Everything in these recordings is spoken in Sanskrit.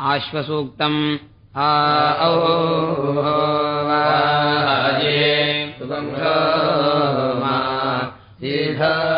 आश्वसूक्तम्। आ य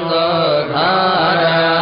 न्दार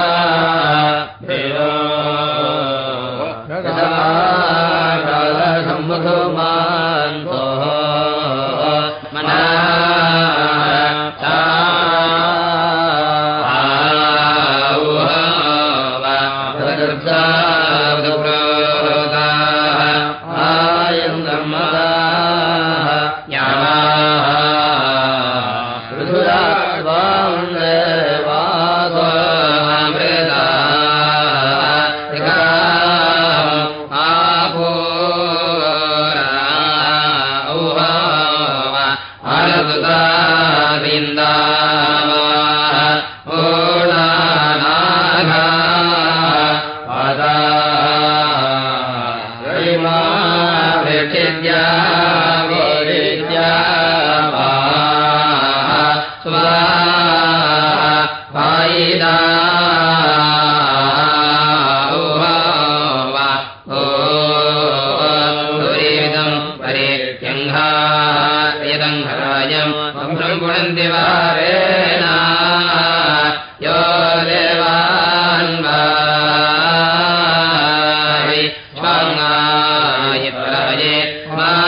या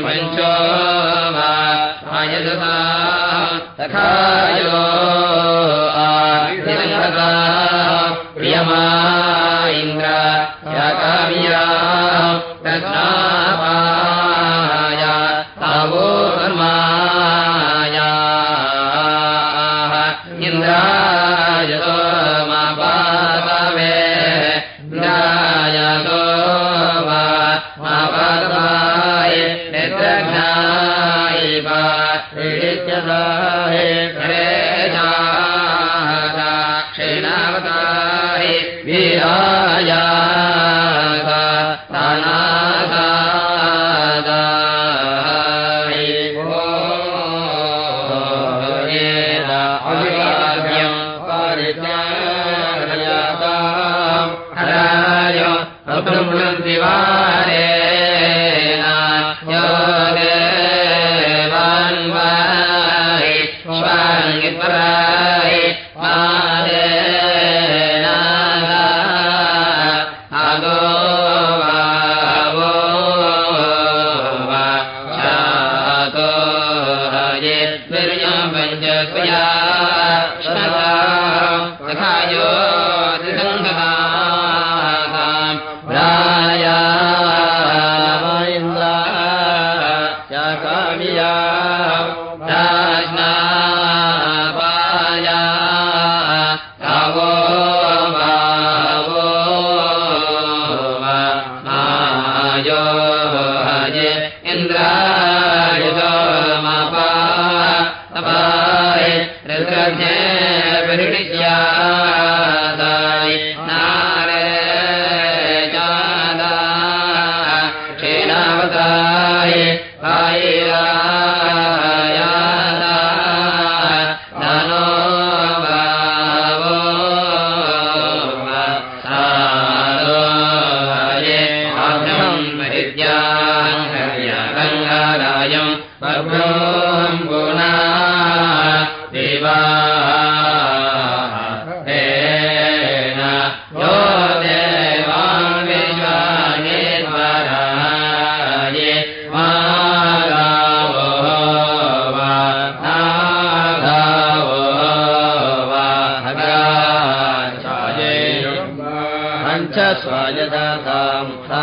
इन्द्राय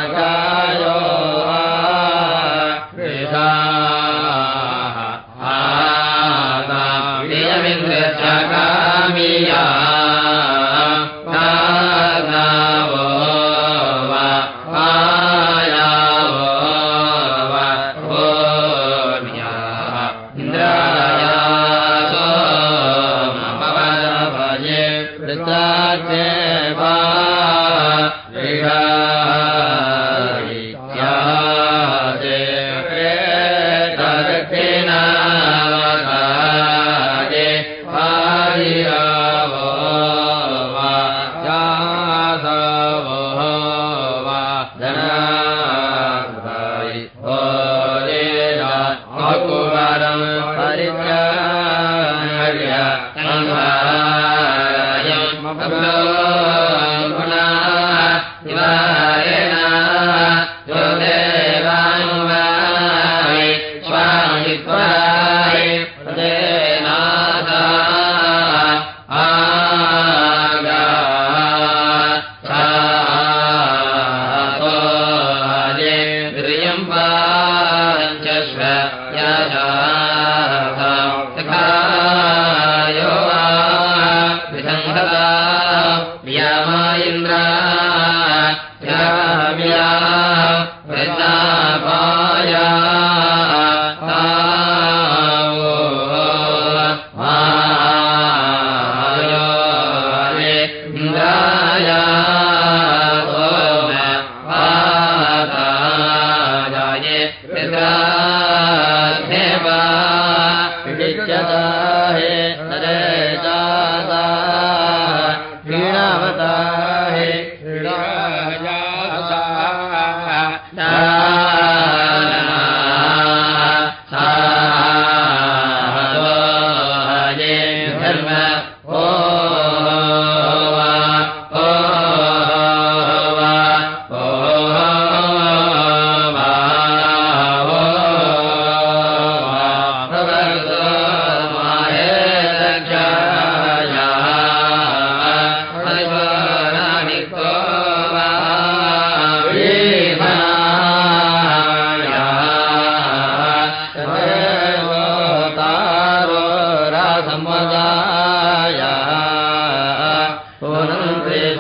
गायो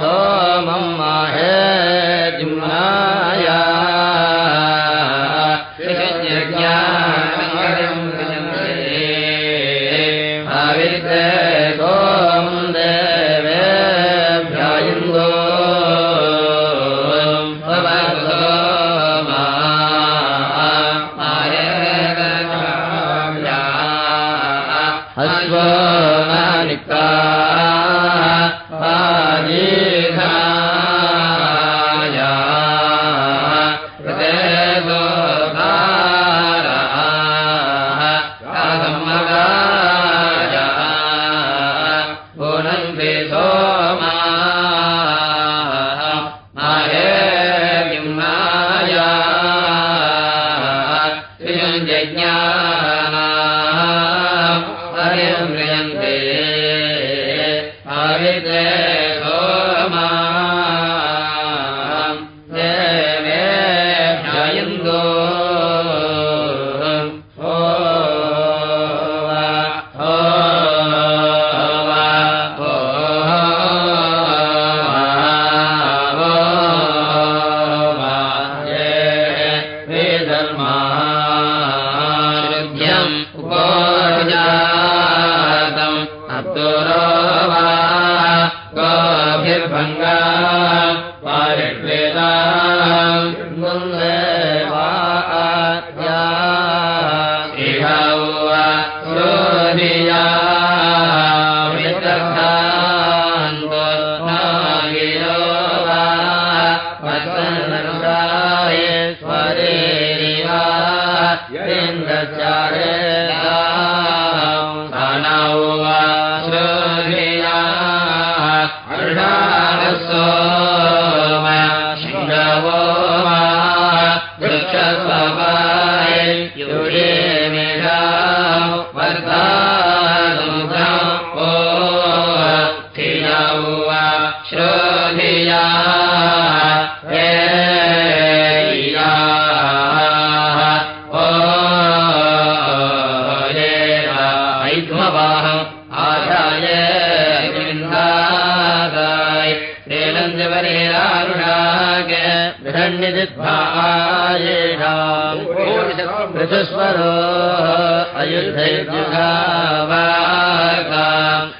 इन्द्रचारे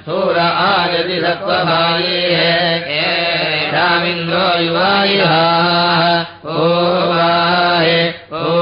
अयुद्धयुगासूर आयति सत्त्वभाये रामिन्द्रो युवायुः ओ वाहे ओ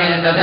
नद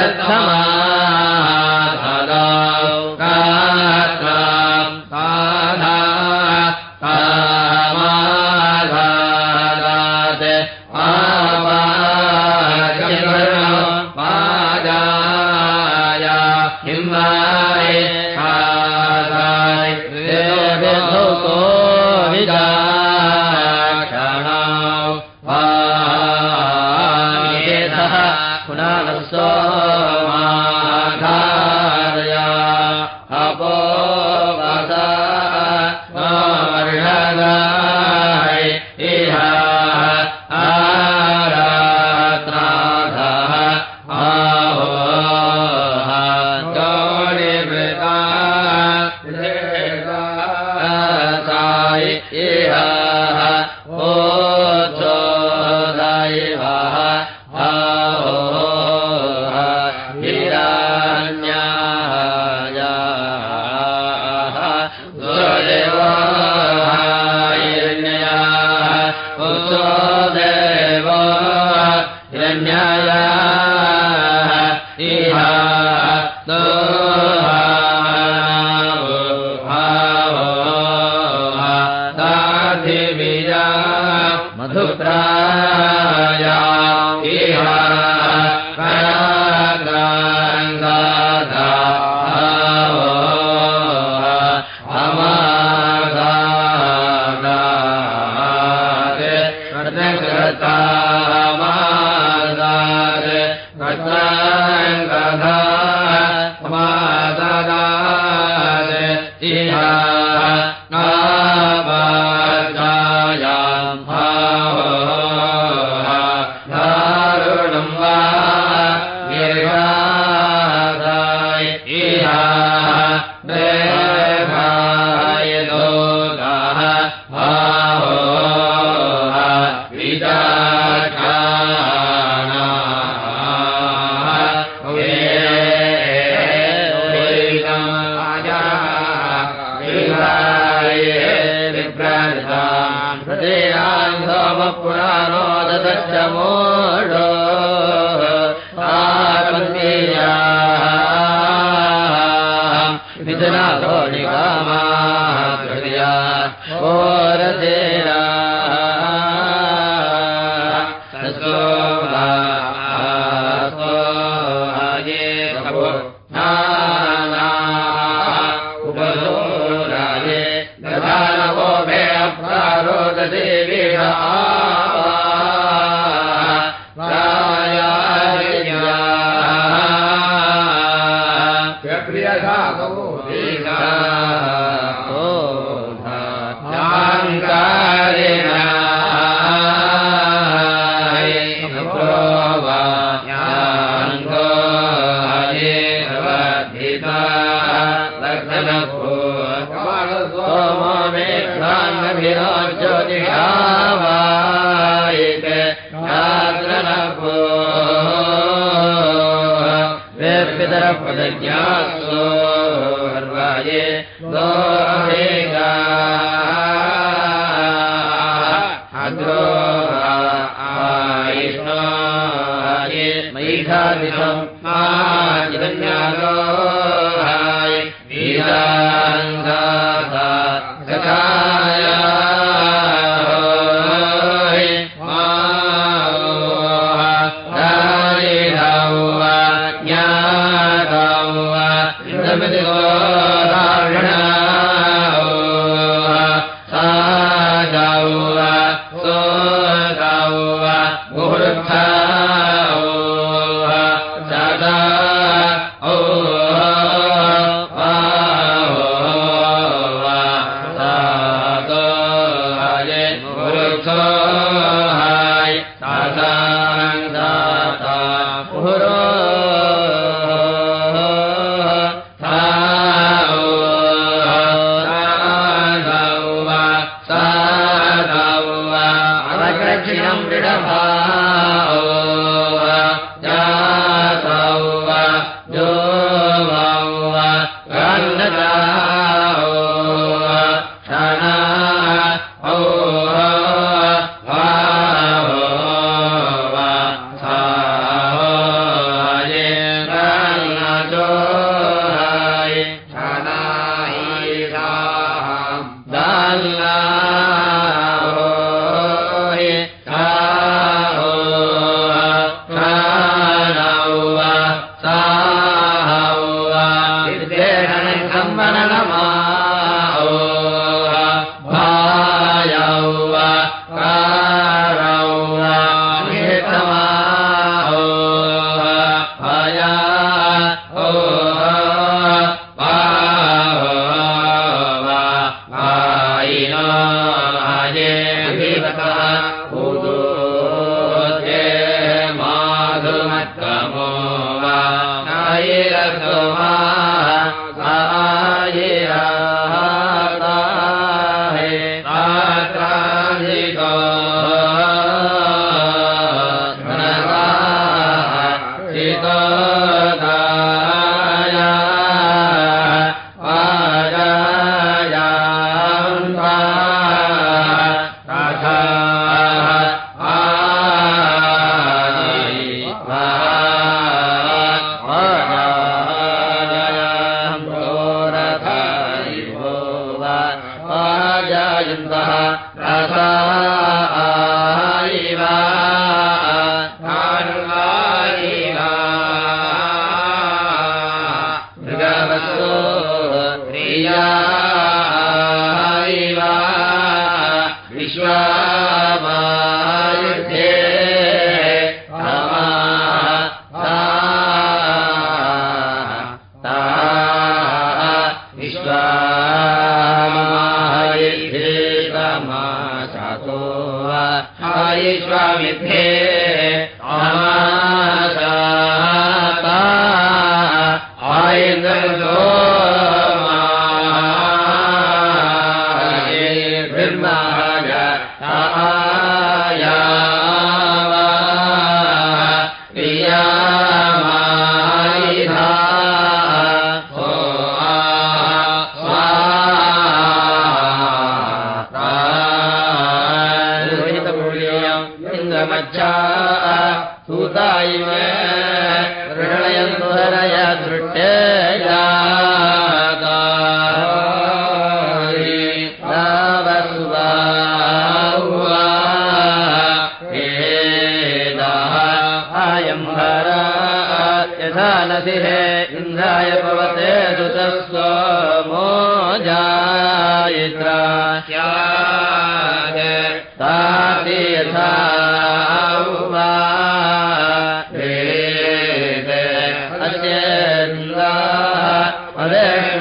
प्रतिभा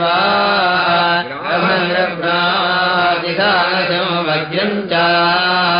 अदेष्वा अमन्द्रप्रादिकाशमभ्यञ्च सोजिते